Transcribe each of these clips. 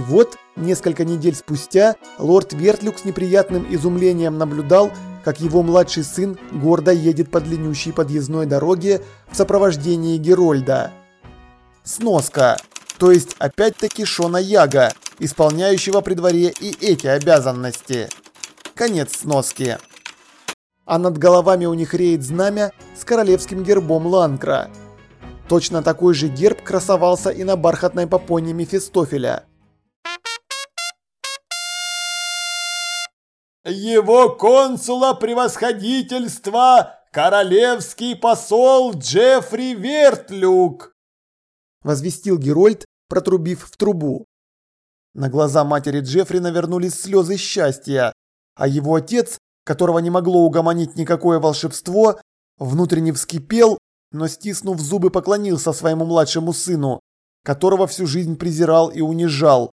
вот, несколько недель спустя, лорд Вертлюк с неприятным изумлением наблюдал, как его младший сын гордо едет по длиннющей подъездной дороге в сопровождении Герольда. Сноска. То есть опять-таки Шона Яга, исполняющего при дворе и эти обязанности. Конец сноски. А над головами у них реет знамя с королевским гербом Ланкра. Точно такой же герб красовался и на бархатной попоне Мефистофеля. Его консула превосходительства королевский посол Джеффри Вертлюк!» Возвестил Герольд, протрубив в трубу. На глаза матери Джеффри навернулись слезы счастья, а его отец, которого не могло угомонить никакое волшебство, внутренне вскипел, но стиснув зубы поклонился своему младшему сыну, которого всю жизнь презирал и унижал.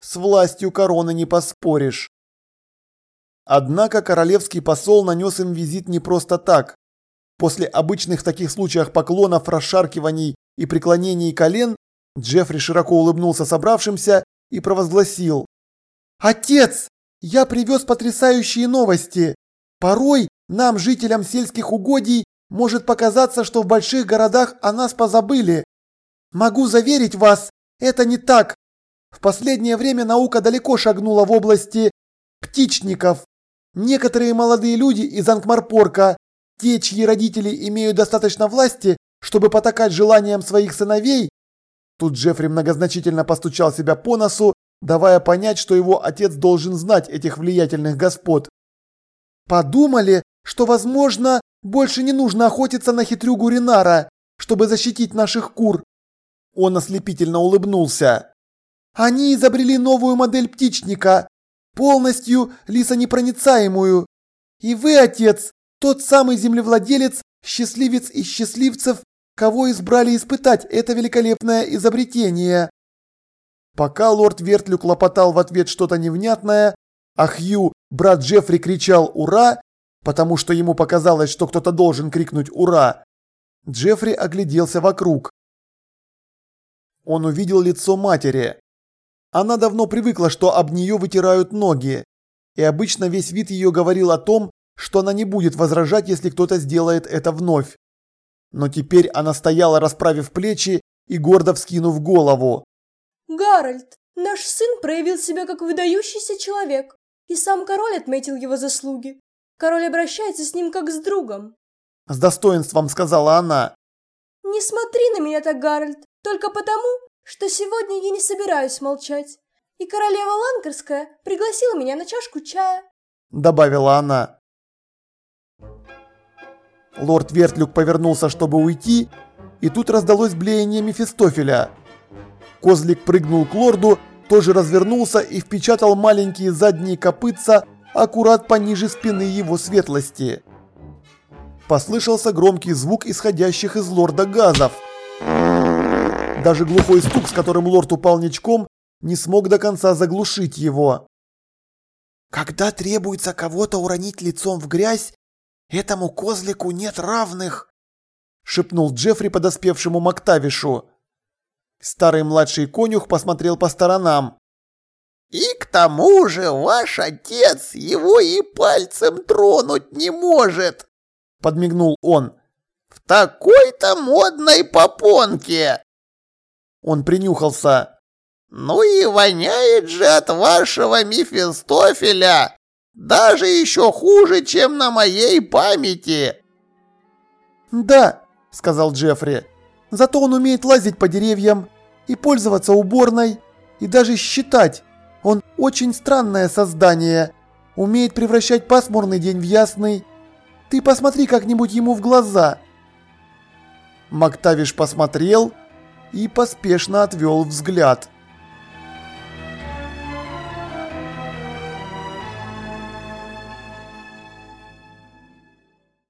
С властью короны не поспоришь. Однако королевский посол нанес им визит не просто так. После обычных в таких случаях поклонов, расшаркиваний и преклонений колен, Джеффри широко улыбнулся собравшимся и провозгласил. «Отец, я привез потрясающие новости. Порой нам, жителям сельских угодий, может показаться, что в больших городах о нас позабыли. Могу заверить вас, это не так. В последнее время наука далеко шагнула в области птичников. Некоторые молодые люди из Анкмарпорка, те, чьи родители имеют достаточно власти, чтобы потакать желаниям своих сыновей, тут Джеффри многозначительно постучал себя по носу, давая понять, что его отец должен знать этих влиятельных господ. Подумали, что, возможно, больше не нужно охотиться на хитрюгу Ринара, чтобы защитить наших кур. Он ослепительно улыбнулся. Они изобрели новую модель птичника, полностью лисонепроницаемую. И вы, отец, тот самый землевладелец, счастливец из счастливцев, кого избрали испытать это великолепное изобретение. Пока лорд Вертлюк лопотал в ответ что-то невнятное, а Хью, брат Джеффри, кричал «Ура!», потому что ему показалось, что кто-то должен крикнуть «Ура!», Джеффри огляделся вокруг. Он увидел лицо матери. Она давно привыкла, что об нее вытирают ноги, и обычно весь вид ее говорил о том, что она не будет возражать, если кто-то сделает это вновь. Но теперь она стояла, расправив плечи и гордо вскинув голову. «Гарольд, наш сын проявил себя как выдающийся человек, и сам король отметил его заслуги. Король обращается с ним как с другом». С достоинством сказала она. «Не смотри на меня так, Гарольд, только потому, что сегодня я не собираюсь молчать, и королева Ланкерская пригласила меня на чашку чая», добавила она. Лорд Вертлюк повернулся, чтобы уйти, и тут раздалось блеяние Мефистофеля. Козлик прыгнул к лорду, тоже развернулся и впечатал маленькие задние копытца аккурат пониже спины его светлости. Послышался громкий звук исходящих из лорда газов. Даже глухой стук, с которым лорд упал ничком, не смог до конца заглушить его. Когда требуется кого-то уронить лицом в грязь, этому козлику нет равных, шепнул Джеффри подоспевшему Мактавишу. Старый младший конюх посмотрел по сторонам. «И к тому же ваш отец его и пальцем тронуть не может!» Подмигнул он. «В такой-то модной попонке!» Он принюхался. «Ну и воняет же от вашего Мефистофеля! Даже еще хуже, чем на моей памяти!» «Да», — сказал Джеффри, — «зато он умеет лазить по деревьям и пользоваться уборной, и даже считать. Он очень странное создание, умеет превращать пасмурный день в ясный. Ты посмотри как-нибудь ему в глаза». Мактавиш посмотрел и поспешно отвел взгляд.